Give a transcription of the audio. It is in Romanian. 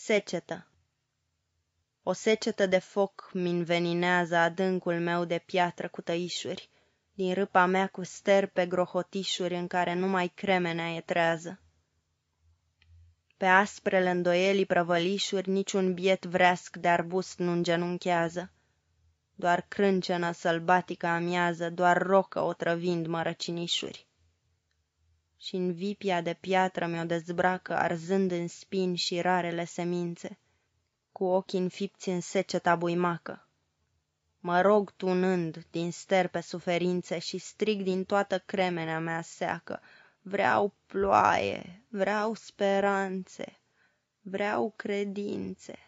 Secetă O secetă de foc mi-nveninează adâncul meu de piatră cu tăișuri, din râpa mea cu sterpe grohotișuri în care numai cremenea e trează. Pe asprele îndoielii prăvălișuri niciun biet vreasc de arbust nu îngenunchează. Doar crâncenă sălbatică amiază, doar rocă o trăvind mărăcinișuri și în vipia de piatră mi-o dezbracă, arzând în spini și rarele semințe, cu ochii înfipți în seceta buimacă. Mă rog tunând din sterpe suferințe și strig din toată cremenea mea seacă, vreau ploaie, vreau speranțe, vreau credințe.